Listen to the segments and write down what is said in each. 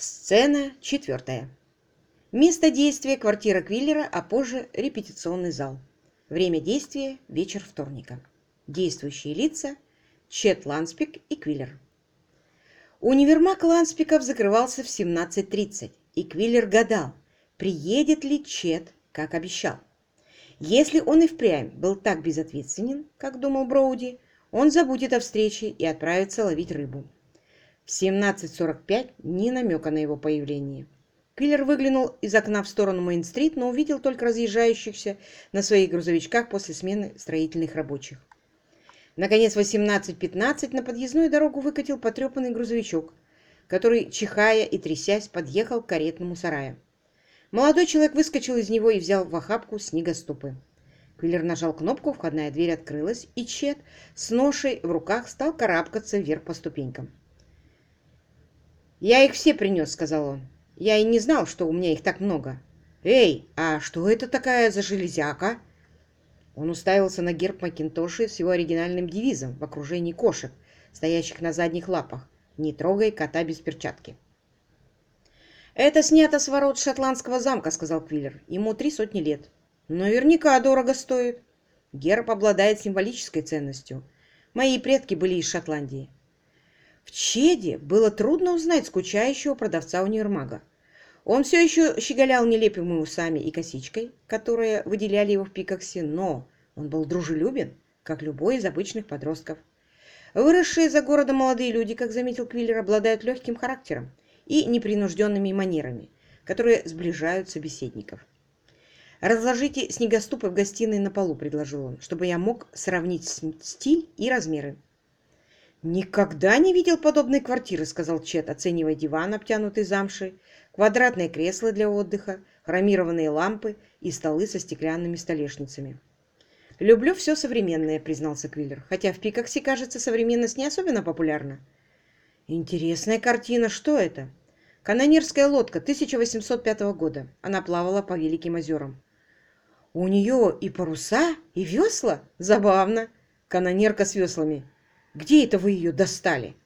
Сцена четвертая. Место действия – квартира Квиллера, а позже – репетиционный зал. Время действия – вечер вторника. Действующие лица – Чет Ланспик и Квиллер. Универмаг Ланспиков закрывался в 17.30, и Квиллер гадал, приедет ли Чет, как обещал. Если он и впрямь был так безответственен, как думал Броуди, он забудет о встрече и отправится ловить рыбу. В 17.45 ни намека на его появление. Квиллер выглянул из окна в сторону Мейн-стрит, но увидел только разъезжающихся на своих грузовичках после смены строительных рабочих. Наконец, в 18.15 на подъездную дорогу выкатил потрепанный грузовичок, который, чихая и трясясь, подъехал к каретному сараю. Молодой человек выскочил из него и взял в охапку снегоступы. Квиллер нажал кнопку, входная дверь открылась, и Чет с ношей в руках стал карабкаться вверх по ступенькам. «Я их все принес», — сказал он. «Я и не знал, что у меня их так много. Эй, а что это такая за железяка?» Он уставился на герб Макинтоши с его оригинальным девизом в окружении кошек, стоящих на задних лапах. «Не трогай кота без перчатки». «Это снято с ворот шотландского замка», — сказал Квиллер. «Ему три сотни лет». «Наверняка дорого стоит». Герб обладает символической ценностью. Мои предки были из Шотландии. В Чеде было трудно узнать скучающего продавца универмага. Он все еще щеголял нелепыми усами и косичкой, которые выделяли его в Пикоксе, но он был дружелюбен, как любой из обычных подростков. Выросшие за городом молодые люди, как заметил Квиллер, обладают легким характером и непринужденными манерами, которые сближают собеседников. «Разложите снегоступы в гостиной на полу», — предложил он, «чтобы я мог сравнить стиль и размеры». «Никогда не видел подобной квартиры», — сказал Чет, оценивая диван, обтянутый замшей, квадратное кресло для отдыха, хромированные лампы и столы со стеклянными столешницами. «Люблю все современное», — признался Квиллер, «хотя в Пикаксе, кажется, современность не особенно популярна». «Интересная картина. Что это?» «Канонерская лодка 1805 года. Она плавала по Великим озерам». «У нее и паруса, и весла? Забавно. Канонерка с веслами. Где это вы ее достали?»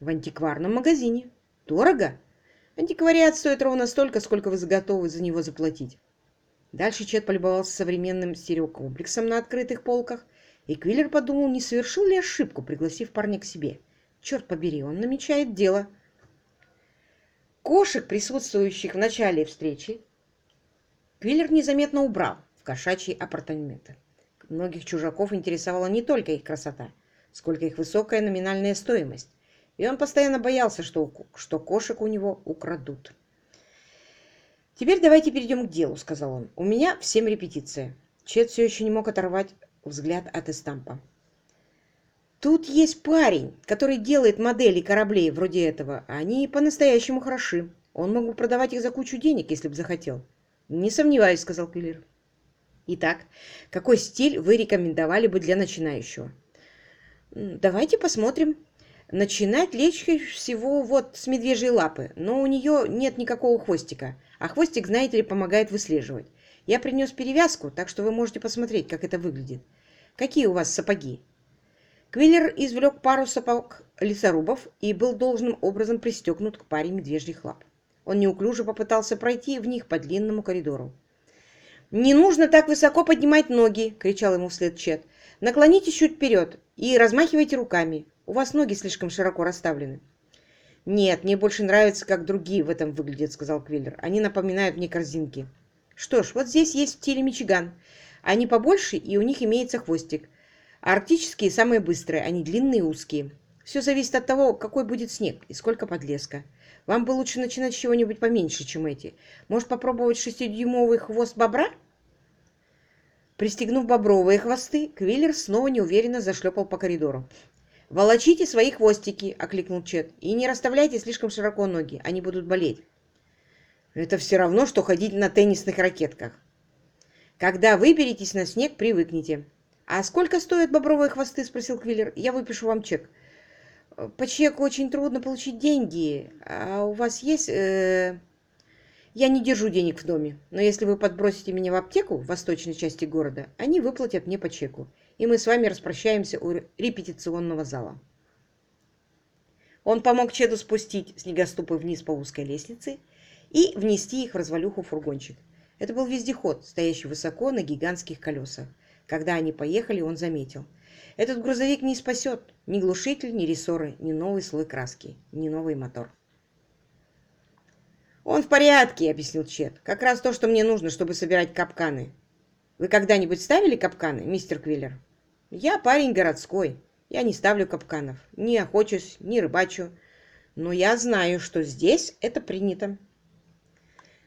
«В антикварном магазине. Дорого?» Антиквариат стоит ровно столько, сколько вы готовы за него заплатить. Дальше Чет полюбовался современным стереокомплексом на открытых полках, и Квиллер подумал, не совершил ли ошибку, пригласив парня к себе. Черт побери, он намечает дело. Кошек, присутствующих в начале встречи, Квиллер незаметно убрал в кошачьи апартаменты. Многих чужаков интересовала не только их красота, сколько их высокая номинальная стоимость и он постоянно боялся, что, что кошек у него украдут. «Теперь давайте перейдем к делу», — сказал он. «У меня в семь репетиция». Чет все еще не мог оторвать взгляд от эстампа. «Тут есть парень, который делает модели кораблей вроде этого. Они по-настоящему хороши. Он мог бы продавать их за кучу денег, если бы захотел». «Не сомневаюсь», — сказал Квиллер. «Итак, какой стиль вы рекомендовали бы для начинающего?» «Давайте посмотрим», Начинать легче всего вот с медвежьей лапы, но у нее нет никакого хвостика, а хвостик, знаете ли, помогает выслеживать. Я принес перевязку, так что вы можете посмотреть, как это выглядит. Какие у вас сапоги? Квиллер извлек пару сапог лесорубов и был должным образом пристегнут к паре медвежьих лап. Он неуклюже попытался пройти в них по длинному коридору. «Не нужно так высоко поднимать ноги!» — кричал ему вслед Чет. «Наклонитесь чуть вперед и размахивайте руками. У вас ноги слишком широко расставлены. «Нет, мне больше нравится, как другие в этом выглядят», — сказал Квиллер. «Они напоминают мне корзинки». «Что ж, вот здесь есть в стиле Мичиган. Они побольше, и у них имеется хвостик. А арктические самые быстрые, они длинные и узкие. Все зависит от того, какой будет снег и сколько подлеска. Вам бы лучше начинать с чего-нибудь поменьше, чем эти. Может, попробовать шестидюймовый хвост бобра?» Пристегнув бобровые хвосты, Квиллер снова неуверенно зашлепал по коридору. «Волочите свои хвостики!» — окликнул Чет. «И не расставляйте слишком широко ноги, они будут болеть». «Это все равно, что ходить на теннисных ракетках». «Когда выберетесь на снег, привыкните». «А сколько стоят бобровые хвосты?» — спросил Квиллер. «Я выпишу вам чек». «По чеку очень трудно получить деньги. А у вас есть...» э... «Я не держу денег в доме, но если вы подбросите меня в аптеку в восточной части города, они выплатят мне по чеку и мы с вами распрощаемся у репетиционного зала. Он помог Чеду спустить снегоступы вниз по узкой лестнице и внести их в развалюху фургончик. Это был вездеход, стоящий высоко на гигантских колесах. Когда они поехали, он заметил. Этот грузовик не спасет ни глушитель, ни рессоры, ни новый слой краски, ни новый мотор. «Он в порядке», — объяснил Чет. «Как раз то, что мне нужно, чтобы собирать капканы. Вы когда-нибудь ставили капканы, мистер Квиллер?» «Я парень городской. Я не ставлю капканов. Не охочусь, не рыбачу. Но я знаю, что здесь это принято».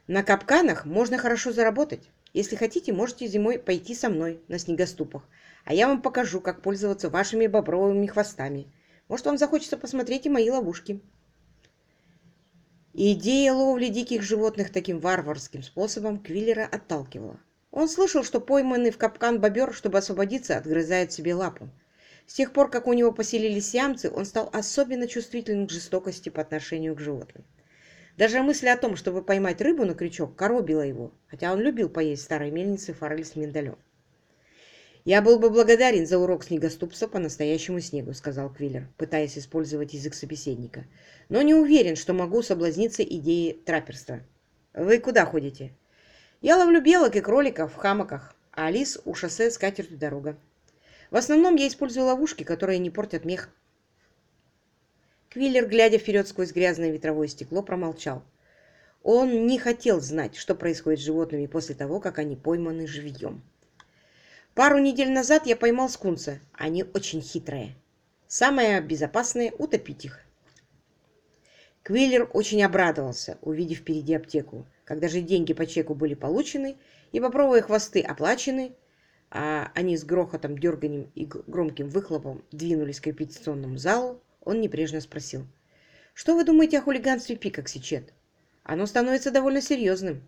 «На капканах можно хорошо заработать. Если хотите, можете зимой пойти со мной на снегоступах, а я вам покажу, как пользоваться вашими бобровыми хвостами. Может, вам захочется посмотреть и мои ловушки». Идея ловли диких животных таким варварским способом Квиллера отталкивала. Он слышал, что пойманный в капкан бобер, чтобы освободиться, отгрызает себе лапу. С тех пор, как у него поселились ямцы, он стал особенно чувствительным к жестокости по отношению к животным. Даже мысль о том, чтобы поймать рыбу на крючок, коробила его, хотя он любил поесть старой мельницы форель с миндалем. «Я был бы благодарен за урок снегоступца по настоящему снегу», — сказал Квиллер, пытаясь использовать язык собеседника. «Но не уверен, что могу соблазниться идеей траперства. Вы куда ходите?» «Я ловлю белок и кроликов в хамаках, а Алис у шоссе с катертью дорога. В основном я использую ловушки, которые не портят мех». Квиллер, глядя вперед сквозь грязное ветровое стекло, промолчал. Он не хотел знать, что происходит с животными после того, как они пойманы живьем. Пару недель назад я поймал скунса. Они очень хитрые. Самое безопасное – утопить их. Квиллер очень обрадовался, увидев впереди аптеку. Когда же деньги по чеку были получены и бобровые хвосты оплачены, а они с грохотом, дерганием и громким выхлопом двинулись к репетиционному залу, он небрежно спросил. «Что вы думаете о хулиганстве Пикакси, Чет? Оно становится довольно серьезным.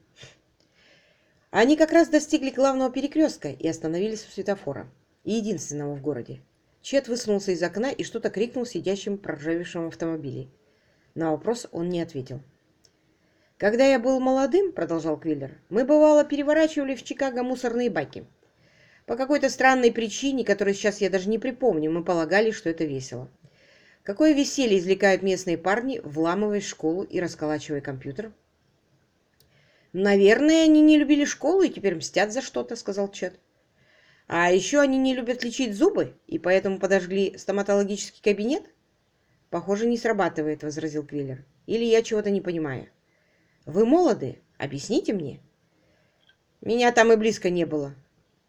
Они как раз достигли главного перекрестка и остановились у светофора, единственного в городе. Чет высунулся из окна и что-то крикнул сидящим проржавевшим автомобиле. На вопрос он не ответил. «Когда я был молодым, — продолжал Квиллер, — мы, бывало, переворачивали в Чикаго мусорные баки. По какой-то странной причине, которую сейчас я даже не припомню, мы полагали, что это весело. Какое веселье извлекают местные парни, вламываясь в школу и расколачивая компьютер?» «Наверное, они не любили школу и теперь мстят за что-то», — сказал Чет. «А еще они не любят лечить зубы и поэтому подожгли стоматологический кабинет?» «Похоже, не срабатывает», — возразил Квиллер. «Или я чего-то не понимаю». «Вы молоды. Объясните мне». «Меня там и близко не было».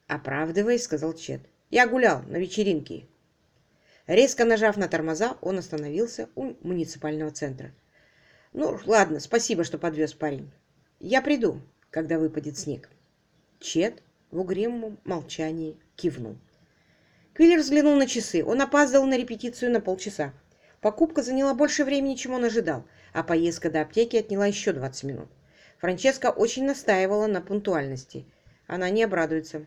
«Оправдываясь», — сказал Чет. «Я гулял на вечеринке». Резко нажав на тормоза, он остановился у муниципального центра. «Ну, ладно, спасибо, что подвез парень. Я приду, когда выпадет снег. Чет в угрюмом молчании кивнул. Квиллер взглянул на часы. Он опаздывал на репетицию на полчаса. Покупка заняла больше времени, чем он ожидал, а поездка до аптеки отняла еще 20 минут. Франческа очень настаивала на пунктуальности. Она не обрадуется.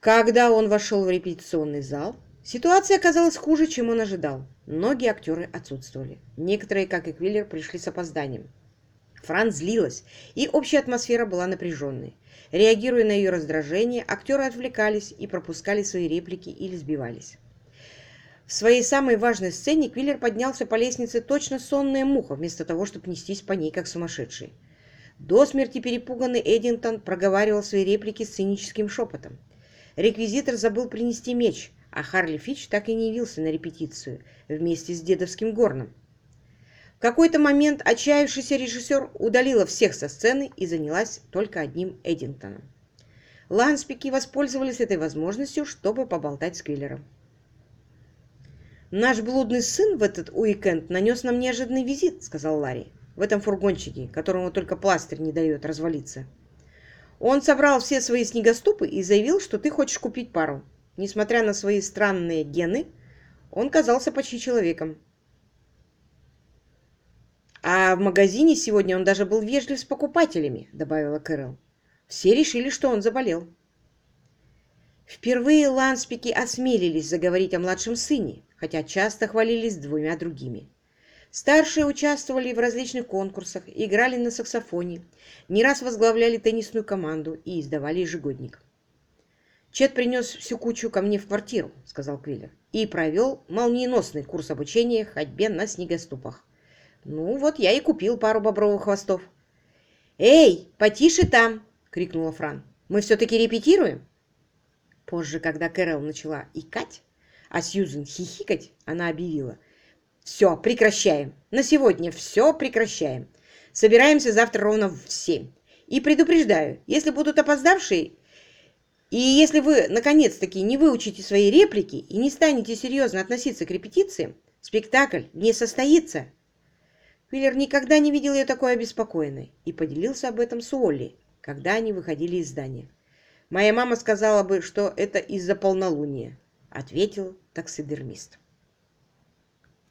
Когда он вошел в репетиционный зал, ситуация оказалась хуже, чем он ожидал. Многие актеры отсутствовали. Некоторые, как и Квиллер, пришли с опозданием. Фран злилась, и общая атмосфера была напряженной. Реагируя на ее раздражение, актеры отвлекались и пропускали свои реплики или сбивались. В своей самой важной сцене Квиллер поднялся по лестнице точно сонная муха, вместо того, чтобы нестись по ней, как сумасшедший. До смерти перепуганный Эдинтон проговаривал свои реплики сценическим шепотом. Реквизитор забыл принести меч, а Харли Фич так и не явился на репетицию вместе с дедовским горном какой-то момент отчаявшийся режиссер удалила всех со сцены и занялась только одним Эдинтоном. Ланспики воспользовались этой возможностью, чтобы поболтать с Квиллером. «Наш блудный сын в этот уикенд нанес нам неожиданный визит», — сказал Ларри, — «в этом фургончике, которому только пластырь не дает развалиться. Он собрал все свои снегоступы и заявил, что ты хочешь купить пару. Несмотря на свои странные гены, он казался почти человеком. А в магазине сегодня он даже был вежлив с покупателями, добавила Кэрол. Все решили, что он заболел. Впервые ланспики осмелились заговорить о младшем сыне, хотя часто хвалились двумя другими. Старшие участвовали в различных конкурсах, играли на саксофоне, не раз возглавляли теннисную команду и издавали ежегодник. «Чет принес всю кучу ко мне в квартиру», — сказал Квиллер. и провел молниеносный курс обучения ходьбе на снегоступах. Ну, вот я и купил пару бобровых хвостов. «Эй, потише там!» — крикнула Фран. «Мы все-таки репетируем?» Позже, когда Кэрол начала икать, а Сьюзен хихикать, она объявила. «Все, прекращаем. На сегодня все прекращаем. Собираемся завтра ровно в семь. И предупреждаю, если будут опоздавшие, и если вы, наконец-таки, не выучите свои реплики и не станете серьезно относиться к репетициям, спектакль не состоится». Миллер никогда не видел ее такой обеспокоенной и поделился об этом с Олли, когда они выходили из здания. «Моя мама сказала бы, что это из-за полнолуния», — ответил таксидермист.